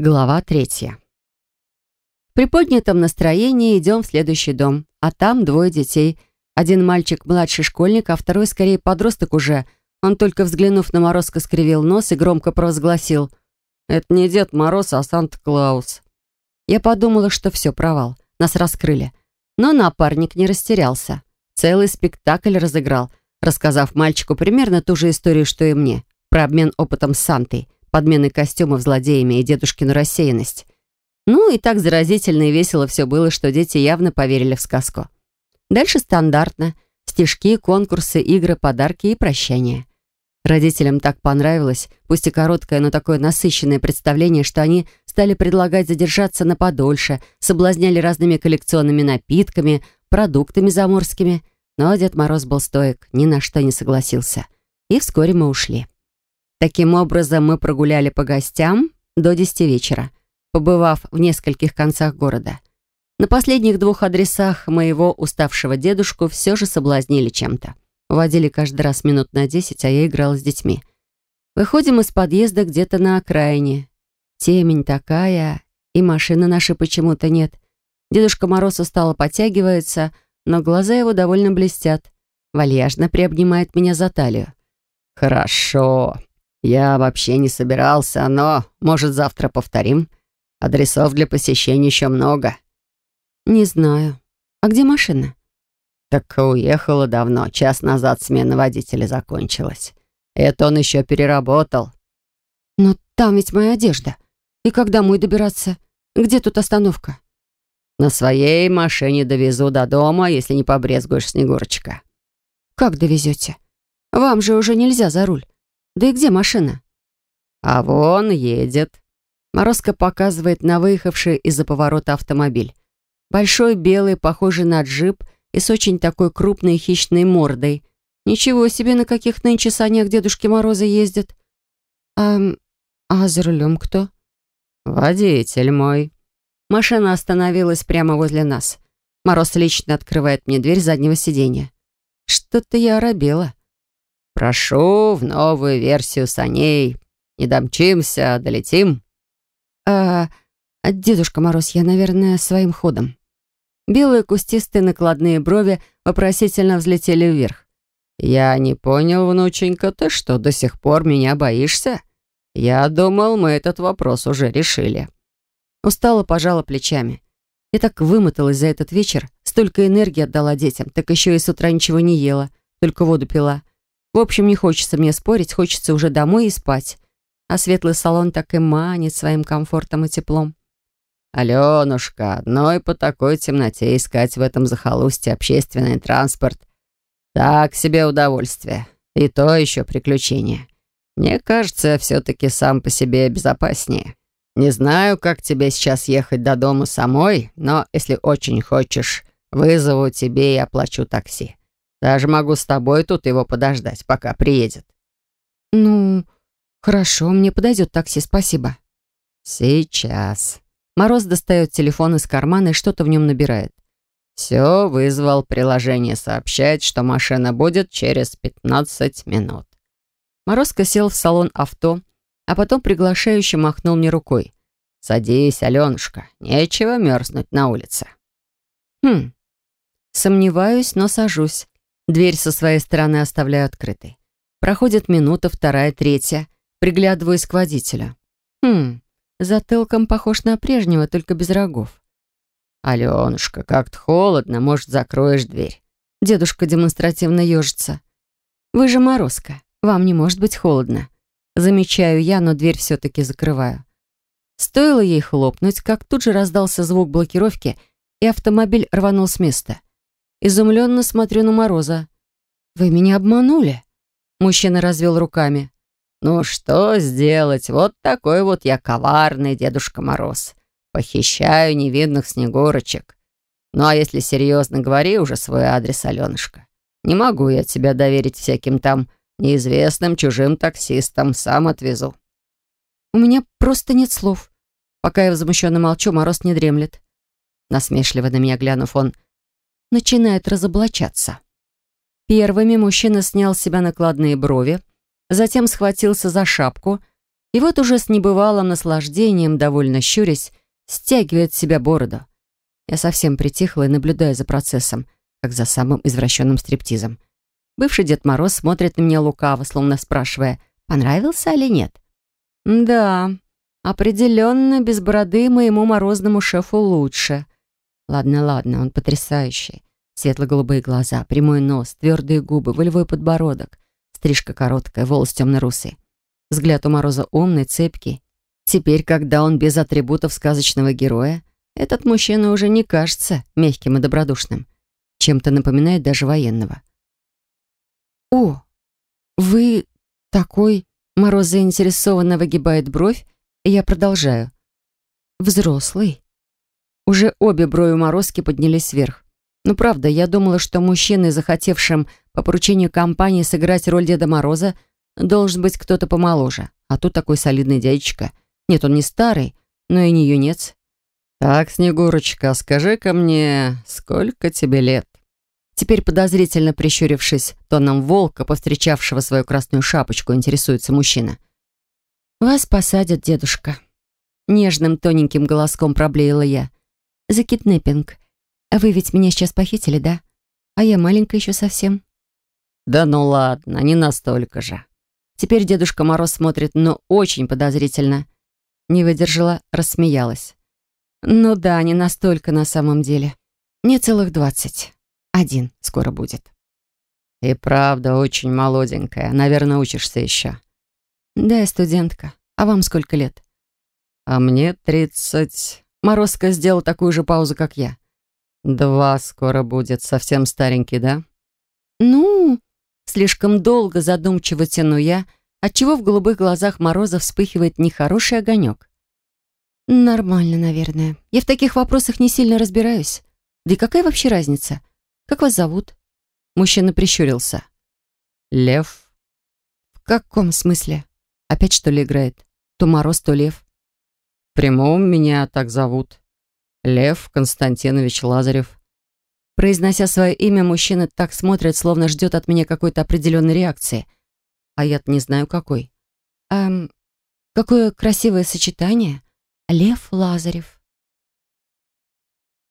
Глава третья. В приподнятом настроении идем в следующий дом, а там двое детей. Один мальчик младший школьник, а второй скорее подросток уже. Он только взглянув на Морозко скривил нос и громко провозгласил «Это не Дед Мороз, а Санта-Клаус». Я подумала, что все, провал, нас раскрыли. Но напарник не растерялся. Целый спектакль разыграл, рассказав мальчику примерно ту же историю, что и мне, про обмен опытом с Сантой – подмены костюмов злодеями и дедушкину рассеянность. Ну и так заразительно и весело все было, что дети явно поверили в сказку. Дальше стандартно. Стишки, конкурсы, игры, подарки и прощания. Родителям так понравилось, пусть и короткое, но такое насыщенное представление, что они стали предлагать задержаться на подольше, соблазняли разными коллекционными напитками, продуктами заморскими. Но Дед Мороз был стоек, ни на что не согласился. И вскоре мы ушли. Таким образом, мы прогуляли по гостям до 10 вечера, побывав в нескольких концах города. На последних двух адресах моего уставшего дедушку все же соблазнили чем-то. Водили каждый раз минут на 10, а я играла с детьми. Выходим из подъезда где-то на окраине. Темень такая, и машины нашей почему-то нет. Дедушка Мороз устало подтягивается, но глаза его довольно блестят. Вальяжно приобнимает меня за талию. «Хорошо», «Я вообще не собирался, но, может, завтра повторим? Адресов для посещения еще много». «Не знаю. А где машина?» «Так уехала давно. Час назад смена водителя закончилась. Это он еще переработал». «Но там ведь моя одежда. И как домой добираться? Где тут остановка?» «На своей машине довезу до дома, если не побрезгуешь, Снегурочка». «Как довезете? Вам же уже нельзя за руль. Да и где машина? А вон едет. Морозко показывает на выехавший из-за поворота автомобиль. Большой, белый, похожий на джип и с очень такой крупной хищной мордой. Ничего себе, на каких нынче санях Дедушки Мороза ездят. А, а за рулем кто? Водитель мой. Машина остановилась прямо возле нас. Мороз лично открывает мне дверь заднего сиденья. Что-то я оробела. «Прошу в новую версию саней. Не домчимся, долетим». «А, Дедушка Мороз, я, наверное, своим ходом». Белые кустистые накладные брови вопросительно взлетели вверх. «Я не понял, внученька, ты что, до сих пор меня боишься? Я думал, мы этот вопрос уже решили». Устала, пожала плечами. Я так вымоталась за этот вечер, столько энергии отдала детям, так еще и с утра ничего не ела, только воду пила. В общем, не хочется мне спорить, хочется уже домой и спать. А светлый салон так и манит своим комфортом и теплом. «Аленушка, одной по такой темноте искать в этом захолустье общественный транспорт. Так себе удовольствие. И то еще приключение. Мне кажется, все-таки сам по себе безопаснее. Не знаю, как тебе сейчас ехать до дома самой, но если очень хочешь, вызову тебе и оплачу такси. Даже могу с тобой тут его подождать, пока приедет». «Ну, хорошо, мне подойдет такси, спасибо». «Сейчас». Мороз достает телефон из кармана и что-то в нем набирает. «Все, вызвал приложение сообщать, что машина будет через 15 минут». Морозко сел в салон авто, а потом приглашающе махнул мне рукой. «Садись, Аленушка, нечего мерзнуть на улице». «Хм, сомневаюсь, но сажусь. Дверь со своей стороны оставляю открытой. Проходит минута, вторая, третья. Приглядываюсь к водителю. Хм, затылком похож на прежнего, только без рогов. «Аленушка, как-то холодно, может, закроешь дверь?» Дедушка демонстративно ежится. «Вы же Морозко, вам не может быть холодно». Замечаю я, но дверь все-таки закрываю. Стоило ей хлопнуть, как тут же раздался звук блокировки, и автомобиль рванул с места. Изумленно смотрю на Мороза. «Вы меня обманули?» Мужчина развел руками. «Ну что сделать? Вот такой вот я коварный Дедушка Мороз. Похищаю невинных снегурочек. Ну а если серьезно, говори уже свой адрес, Аленушка. Не могу я тебя доверить всяким там неизвестным чужим таксистам. Сам отвезу». «У меня просто нет слов». Пока я возмущенно молчу, Мороз не дремлет. Насмешливо на меня глянув, он начинает разоблачаться. Первыми мужчина снял с себя накладные брови, затем схватился за шапку, И вот уже с небывалым наслаждением, довольно щурясь, стягивает с себя бороду. Я совсем притихла и наблюдаю за процессом, как за самым извращенным стриптизом. Бывший Дед Мороз смотрит на меня лукаво, словно спрашивая, понравился или нет. Да, определенно без бороды моему морозному шефу лучше. Ладно, ладно, он потрясающий. Светло-голубые глаза, прямой нос, твердые губы, волевой подбородок, стрижка короткая, волос темно-русый. Взгляд у Мороза умный, цепкий. Теперь, когда он без атрибутов сказочного героя, этот мужчина уже не кажется мягким и добродушным. Чем-то напоминает даже военного. «О, вы такой...» Мороз заинтересованно выгибает бровь, и я продолжаю. «Взрослый». Уже обе брови Морозки поднялись вверх. Ну, правда, я думала, что мужчиной, захотевшим по поручению компании сыграть роль Деда Мороза, должен быть кто-то помоложе. А тут такой солидный дядечка. Нет, он не старый, но и не юнец. «Так, Снегурочка, скажи-ка мне, сколько тебе лет?» Теперь подозрительно прищурившись тоном волка, повстречавшего свою красную шапочку, интересуется мужчина. «Вас посадят, дедушка». Нежным тоненьким голоском проблеяла я. «За киднеппинг. Вы ведь меня сейчас похитили, да? А я маленькая еще совсем». «Да ну ладно, не настолько же». Теперь Дедушка Мороз смотрит, но очень подозрительно. Не выдержала, рассмеялась. «Ну да, не настолько на самом деле. Не целых двадцать». Один скоро будет. И правда очень молоденькая. Наверное, учишься еще. Да, я студентка. А вам сколько лет? А мне тридцать... Морозко сделал такую же паузу, как я. Два скоро будет. Совсем старенький, да? Ну, слишком долго задумчиво тяну я, отчего в голубых глазах Мороза вспыхивает нехороший огонек. Нормально, наверное. Я в таких вопросах не сильно разбираюсь. Да и какая вообще разница? Как вас зовут?» Мужчина прищурился. «Лев». «В каком смысле? Опять что ли играет? То Мороз, то Лев?» «В прямом меня так зовут. Лев Константинович Лазарев». Произнося свое имя, мужчина так смотрит, словно ждет от меня какой-то определенной реакции. А я-то не знаю, какой. «Эм, какое красивое сочетание. Лев Лазарев».